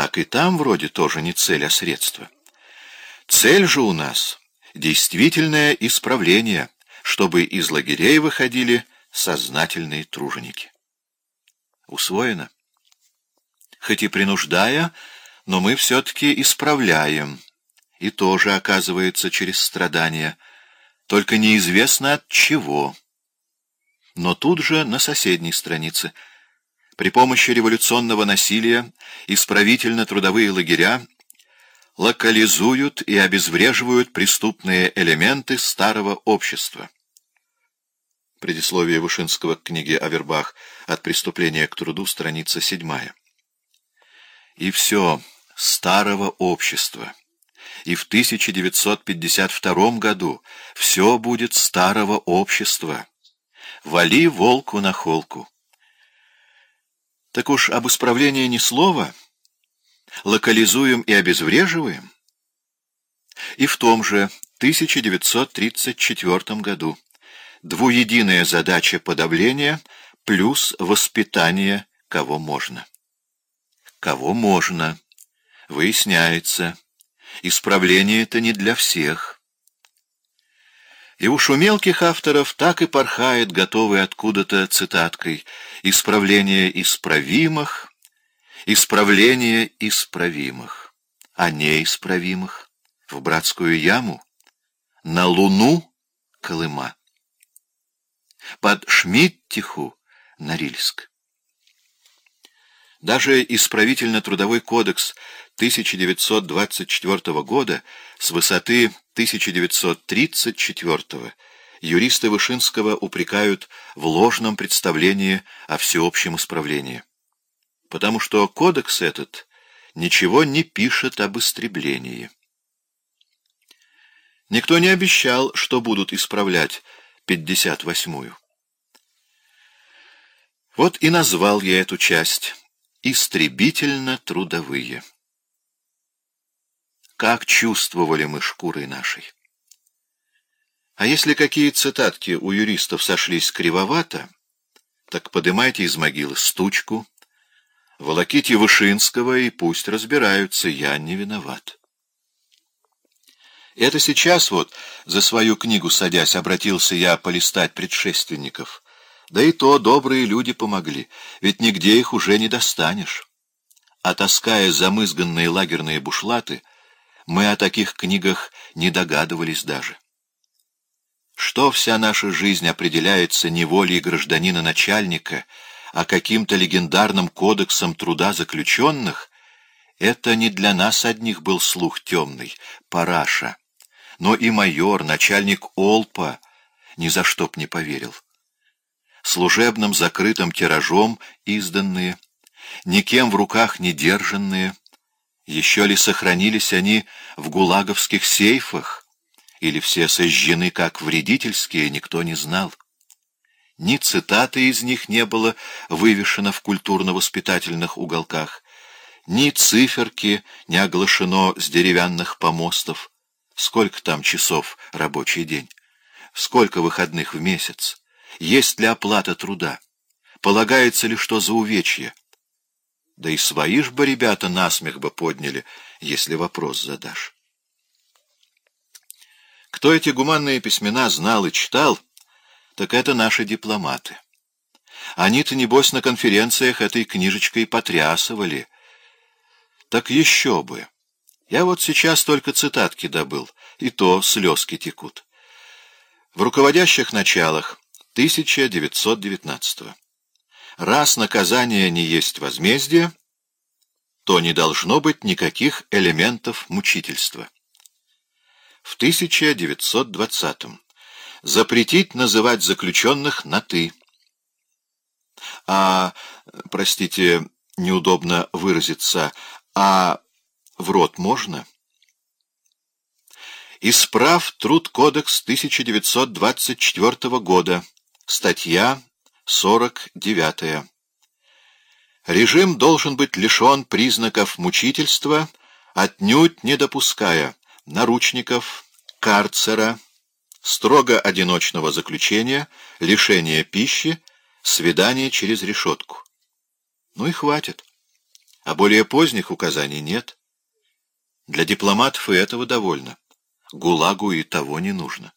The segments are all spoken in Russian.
так и там вроде тоже не цель, а средство. Цель же у нас — действительное исправление, чтобы из лагерей выходили сознательные труженики. Усвоено? Хоть и принуждая, но мы все-таки исправляем, и тоже, оказывается, через страдания, только неизвестно от чего. Но тут же на соседней странице — при помощи революционного насилия исправительно-трудовые лагеря локализуют и обезвреживают преступные элементы старого общества. Предисловие Вышинского к книге Авербах «От преступления к труду», страница 7. И все старого общества. И в 1952 году все будет старого общества. Вали волку на холку. Так уж об исправлении ни слова. Локализуем и обезвреживаем. И в том же 1934 году двуединая задача подавления плюс воспитание кого можно. Кого можно. Выясняется. Исправление это не для всех. И уж у мелких авторов так и порхает, готовый откуда-то цитаткой, «Исправление исправимых, исправление исправимых, а неисправимых в братскую яму, на луну Колыма, под Шмиттиху Норильск». Даже исправительно-трудовой кодекс 1924 года с высоты 1934 юристы Вышинского упрекают в ложном представлении о всеобщем исправлении. Потому что кодекс этот ничего не пишет об истреблении. Никто не обещал, что будут исправлять 58-ю. Вот и назвал я эту часть «Истребительно-трудовые» как чувствовали мы шкурой нашей. А если какие цитатки у юристов сошлись кривовато, так подымайте из могилы стучку, волоките Вышинского и пусть разбираются, я не виноват. Это сейчас вот, за свою книгу садясь, обратился я полистать предшественников. Да и то добрые люди помогли, ведь нигде их уже не достанешь. А таская замызганные лагерные бушлаты, мы о таких книгах не догадывались даже. Что вся наша жизнь определяется не волей гражданина-начальника, а каким-то легендарным кодексом труда заключенных, это не для нас одних был слух темный, параша, но и майор, начальник Олпа, ни за что б не поверил. Служебным закрытым тиражом изданные, никем в руках не держанные, еще ли сохранились они в гулаговских сейфах, или все сожжены как вредительские, никто не знал. Ни цитаты из них не было вывешено в культурно-воспитательных уголках, ни циферки не оглашено с деревянных помостов. Сколько там часов рабочий день? Сколько выходных в месяц? Есть ли оплата труда? Полагается ли что за увечье? Да и свои ж бы ребята насмех бы подняли, если вопрос задашь. Кто эти гуманные письмена знал и читал, так это наши дипломаты. Они-то, небось, на конференциях этой книжечкой потрясывали. Так еще бы. Я вот сейчас только цитатки добыл, и то слезки текут. В руководящих началах 1919 -го. Раз наказание не есть возмездие, то не должно быть никаких элементов мучительства. В 1920-м запретить называть заключенных на «ты». А, простите, неудобно выразиться, а в рот можно? Исправ Труд кодекс 1924 года, статья 49. Режим должен быть лишен признаков мучительства, отнюдь не допуская наручников, карцера, строго одиночного заключения, лишения пищи, свидания через решетку. Ну и хватит. а более поздних указаний нет. Для дипломатов и этого довольно. ГУЛАГу и того не нужно.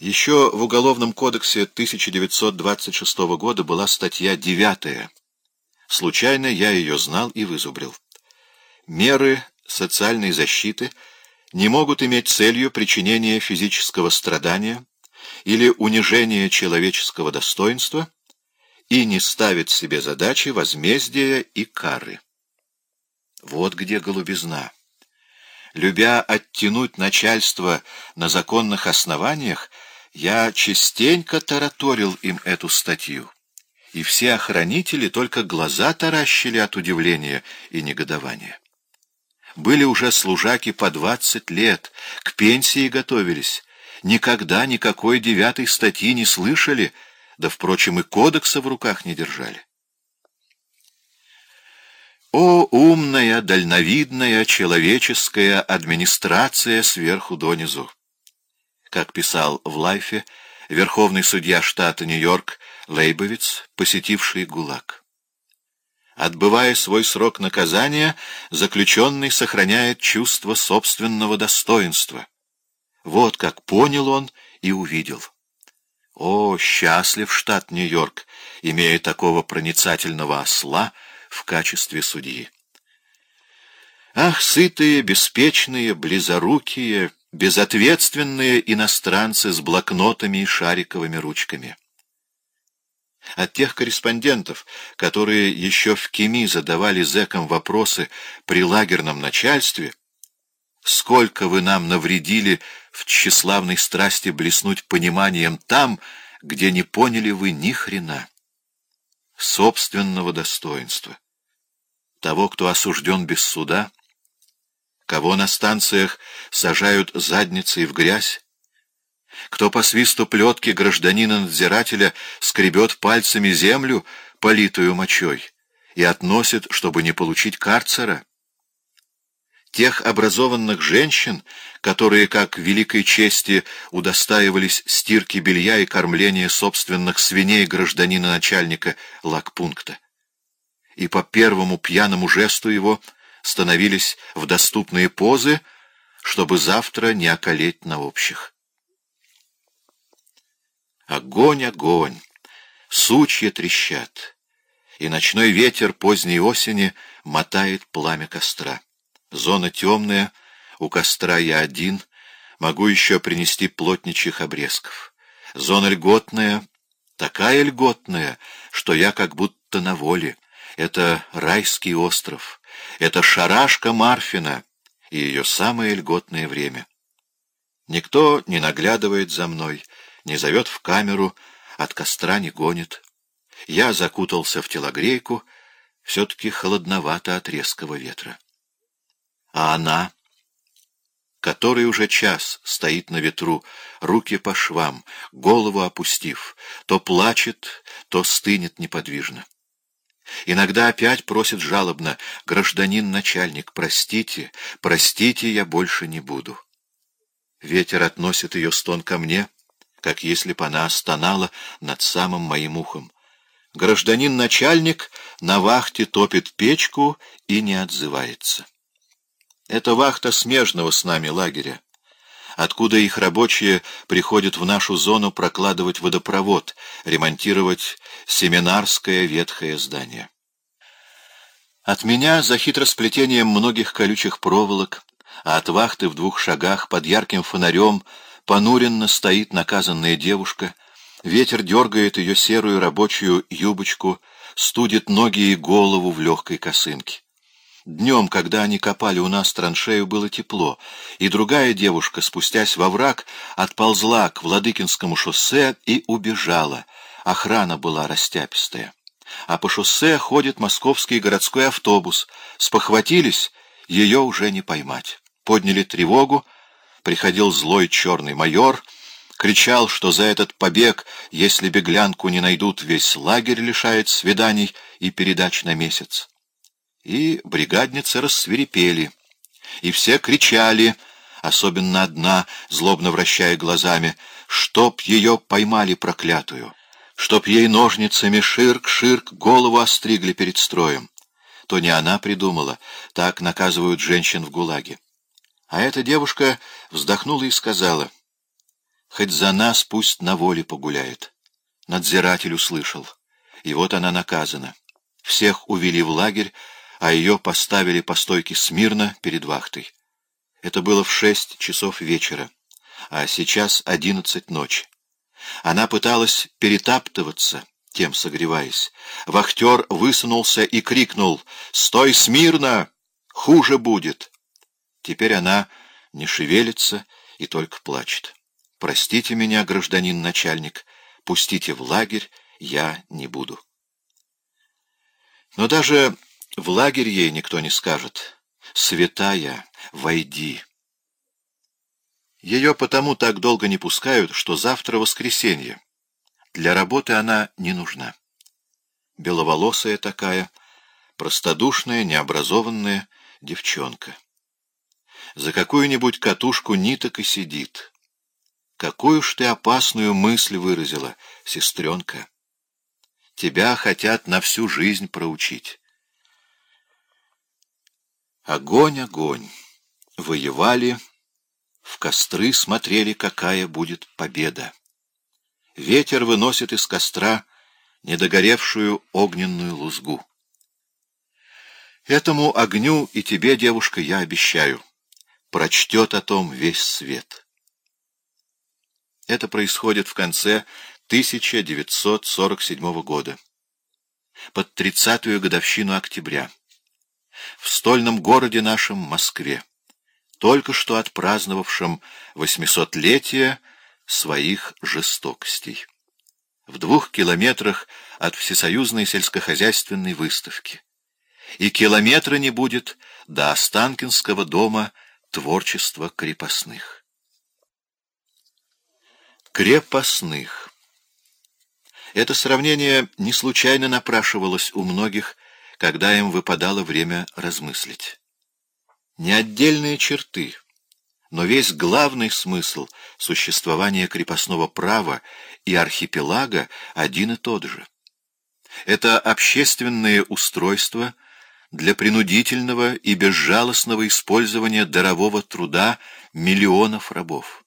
Еще в Уголовном кодексе 1926 года была статья 9. Случайно я ее знал и вызубрил. Меры социальной защиты не могут иметь целью причинения физического страдания или унижения человеческого достоинства и не ставит себе задачи возмездия и кары. Вот где голубизна. Любя оттянуть начальство на законных основаниях, я частенько тараторил им эту статью, и все охранители только глаза таращили от удивления и негодования. Были уже служаки по двадцать лет, к пенсии готовились, никогда никакой девятой статьи не слышали, да, впрочем, и кодекса в руках не держали. О, умная, дальновидная человеческая администрация сверху донизу! Как писал в Лайфе верховный судья штата Нью-Йорк Лейбовиц, посетивший ГУЛАГ. Отбывая свой срок наказания, заключенный сохраняет чувство собственного достоинства. Вот как понял он и увидел. О, счастлив штат Нью-Йорк, имея такого проницательного осла, в качестве судьи. Ах, сытые, беспечные, близорукие, безответственные иностранцы с блокнотами и шариковыми ручками. От тех корреспондентов, которые еще в Кеми задавали зэкам вопросы при лагерном начальстве, сколько вы нам навредили в тщеславной страсти блеснуть пониманием там, где не поняли вы ни хрена собственного достоинства. Того, кто осужден без суда, кого на станциях сажают задницей в грязь, кто по свисту плетки гражданина-надзирателя скребет пальцами землю, политую мочой, и относит, чтобы не получить карцера, тех образованных женщин, которые, как великой чести, удостаивались стирки белья и кормления собственных свиней гражданина-начальника лагпункта. И по первому пьяному жесту его становились в доступные позы, чтобы завтра не околеть на общих. Огонь, огонь! Сучья трещат, и ночной ветер поздней осени мотает пламя костра. Зона темная, у костра я один, могу еще принести плотничьих обрезков. Зона льготная, такая льготная, что я как будто на воле. Это райский остров, это шарашка Марфина и ее самое льготное время. Никто не наглядывает за мной, не зовет в камеру, от костра не гонит. Я закутался в телогрейку, все-таки холодновато от резкого ветра. А она, который уже час стоит на ветру, руки по швам, голову опустив, то плачет, то стынет неподвижно. Иногда опять просит жалобно, «Гражданин-начальник, простите, простите, я больше не буду». Ветер относит ее стон ко мне, как если б она стонала над самым моим ухом. Гражданин-начальник на вахте топит печку и не отзывается. Это вахта смежного с нами лагеря, откуда их рабочие приходят в нашу зону прокладывать водопровод, ремонтировать семинарское ветхое здание. От меня за хитросплетением многих колючих проволок, а от вахты в двух шагах под ярким фонарем понуренно стоит наказанная девушка, ветер дергает ее серую рабочую юбочку, студит ноги и голову в легкой косынке. Днем, когда они копали у нас траншею, было тепло, и другая девушка, спустясь во враг, отползла к Владыкинскому шоссе и убежала. Охрана была растяпистая. А по шоссе ходит московский городской автобус. Спохватились, ее уже не поймать. Подняли тревогу, приходил злой черный майор, кричал, что за этот побег, если беглянку не найдут, весь лагерь лишает свиданий и передач на месяц и бригадницы рассверепели, и все кричали, особенно одна, злобно вращая глазами, чтоб ее поймали проклятую, чтоб ей ножницами ширк-ширк голову остригли перед строем. то не она придумала. Так наказывают женщин в ГУЛАГе. А эта девушка вздохнула и сказала, «Хоть за нас пусть на воле погуляет». Надзиратель услышал. И вот она наказана. Всех увели в лагерь, а ее поставили по стойке смирно перед вахтой. Это было в шесть часов вечера, а сейчас одиннадцать ночи. Она пыталась перетаптываться, тем согреваясь. Вахтер высунулся и крикнул «Стой смирно! Хуже будет!» Теперь она не шевелится и только плачет. «Простите меня, гражданин начальник, пустите в лагерь, я не буду». Но даже в лагерь ей никто не скажет «Святая, войди». Ее потому так долго не пускают, что завтра воскресенье. Для работы она не нужна. Беловолосая такая, простодушная, необразованная девчонка. За какую-нибудь катушку ниток и сидит. Какую ж ты опасную мысль выразила, сестренка. Тебя хотят на всю жизнь проучить. Огонь, огонь. Воевали, в костры смотрели, какая будет победа. Ветер выносит из костра недогоревшую огненную лузгу. Этому огню и тебе, девушка, я обещаю, прочтет о том весь свет. Это происходит в конце 1947 года, под тридцатую годовщину октября, в стольном городе нашем Москве, только что отпраздновавшем восьмисотлетие своих жестокостей. В двух километрах от Всесоюзной сельскохозяйственной выставки. И километра не будет до Останкинского дома творчества крепостных. Крепостных. Это сравнение не случайно напрашивалось у многих, когда им выпадало время размыслить. Не отдельные черты, но весь главный смысл существования крепостного права и архипелага один и тот же. Это общественное устройство для принудительного и безжалостного использования дарового труда миллионов рабов.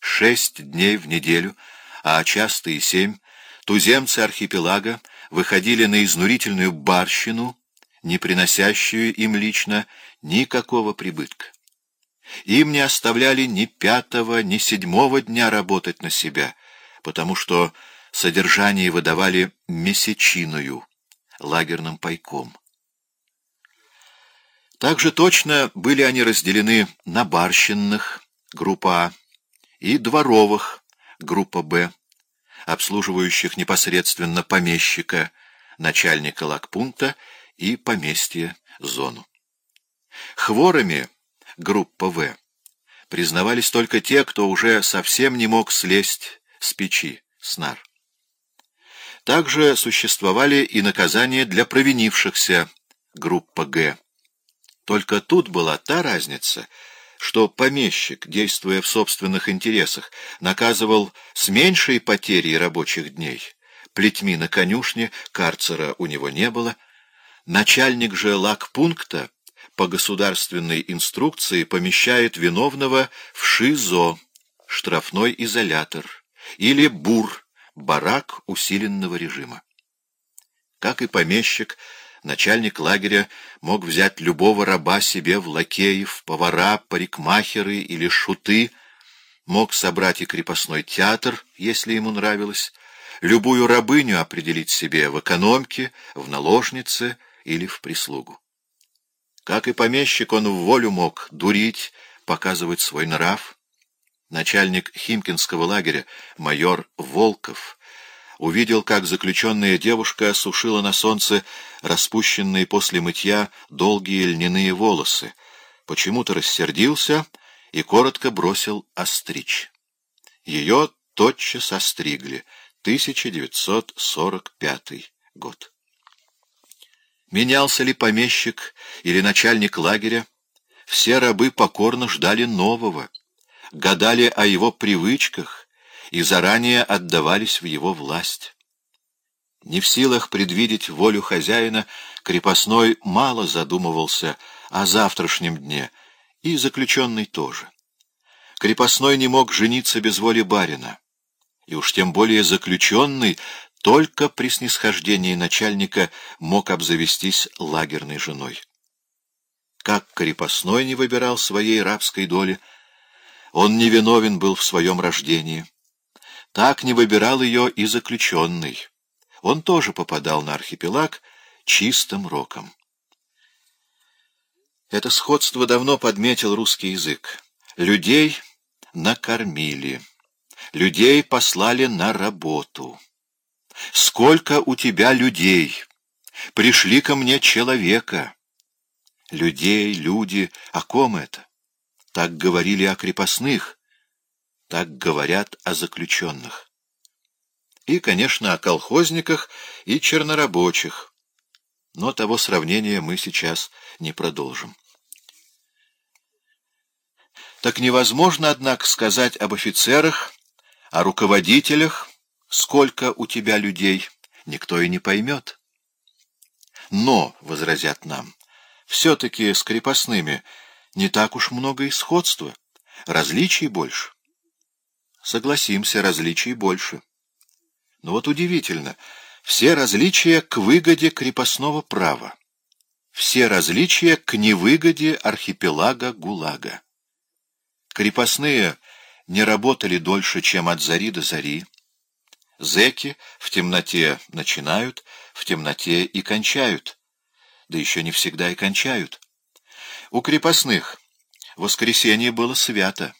Шесть дней в неделю, а часто и семь, туземцы архипелага выходили на изнурительную барщину, не приносящую им лично никакого прибытка. Им не оставляли ни пятого, ни седьмого дня работать на себя, потому что содержание выдавали месячиную, лагерным пайком. Также точно были они разделены на барщинных, группа А, и дворовых, группа Б, обслуживающих непосредственно помещика, начальника лагпункта и поместья зону. Хворами группа В, признавались только те, кто уже совсем не мог слезть с печи, снар. Также существовали и наказания для провинившихся, группа Г. Только тут была та разница, что помещик, действуя в собственных интересах, наказывал с меньшей потерей рабочих дней. Плетьми на конюшне, карцера у него не было. Начальник же лагпункта по государственной инструкции помещает виновного в ШИЗО, штрафной изолятор, или БУР, барак усиленного режима. Как и помещик, начальник лагеря мог взять любого раба себе в лакеев, повара, парикмахеры или шуты, мог собрать и крепостной театр, если ему нравилось, любую рабыню определить себе в экономке, в наложнице или в прислугу. Как и помещик, он в волю мог дурить, показывать свой нрав. Начальник Химкинского лагеря, майор Волков, увидел, как заключенная девушка сушила на солнце распущенные после мытья долгие льняные волосы, почему-то рассердился и коротко бросил остричь. Ее тотчас остригли, 1945 год. Менялся ли помещик или начальник лагеря, все рабы покорно ждали нового, гадали о его привычках и заранее отдавались в его власть. Не в силах предвидеть волю хозяина, крепостной мало задумывался о завтрашнем дне, и заключенный тоже. Крепостной не мог жениться без воли барина, и уж тем более заключенный только при снисхождении начальника мог обзавестись лагерной женой. Как крепостной не выбирал своей рабской доли, он невиновен был в своем рождении. Так не выбирал ее и заключенный. Он тоже попадал на архипелаг чистым роком. Это сходство давно подметил русский язык. Людей накормили, людей послали на работу. Сколько у тебя людей? Пришли ко мне человека. Людей, люди, о ком это? Так говорили о крепостных, так говорят о заключенных. И, конечно, о колхозниках и чернорабочих. Но того сравнения мы сейчас не продолжим. Так невозможно, однако, сказать об офицерах, о руководителях, сколько у тебя людей, никто и не поймет. Но, — возразят нам, — все-таки с крепостными не так уж много и сходства, различий больше. Согласимся, различий больше. Но вот удивительно, все различия к выгоде крепостного права, все различия к невыгоде архипелага ГУЛАГа. Крепостные не работали дольше, чем от зари до зари, Зеки в темноте начинают, в темноте и кончают. Да еще не всегда и кончают. У крепостных воскресенье было свято.